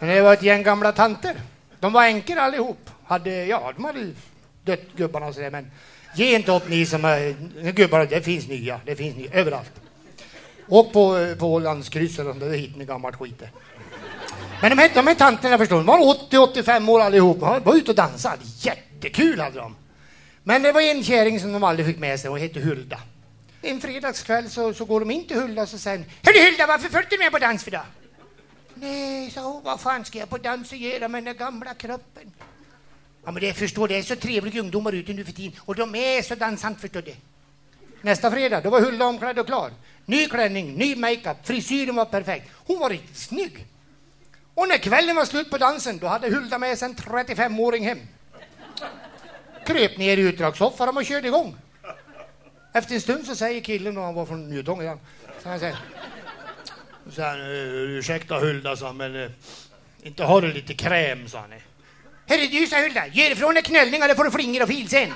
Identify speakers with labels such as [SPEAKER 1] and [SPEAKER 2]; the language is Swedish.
[SPEAKER 1] Men det var ett gäng gamla tanter. De var änkor allihop. Hade, ja, de hade dött gubbarna och sådär, men ge inte upp ni som är gubbar. Det finns nya, det finns nya överallt. Åk på, på landskrysset och där hit med gammalt skit. Men de här, de här tanterna förstår de var 80-85 år allihop. De var ute och dansade. Jättekul hade de. Men det var en kärring som de aldrig fick med sig och hette Hulda. En fredagskväll så, så går de in till Hulda och så säger Hörru Hulda, varför följde du med på dans för dag? Nej, sa hon, vad fan ska jag på dans och göra med den gamla kroppen? Ja, men det förstår det är så trevliga ungdomar ute nu för tiden och de är så dansant förstår du. Nästa fredag, då var Hulda omklädd och klar. Ny klänning, ny makeup, frisyren var perfekt. Hon var riktigt snygg. Och när kvällen var slut på dansen, då hade Hulda med sig en 35-åring hem. Kröp ner i utdragssoffan och körde igång. Efter en stund så säger killen, och han var från Njutång så han säger så han, eh, ursäkta Hulda, sa men eh, inte har du lite kräm, sa han. Hörru du, sa Hulda, gör ifrån dig knöllningar, då får du flingor och fil sen.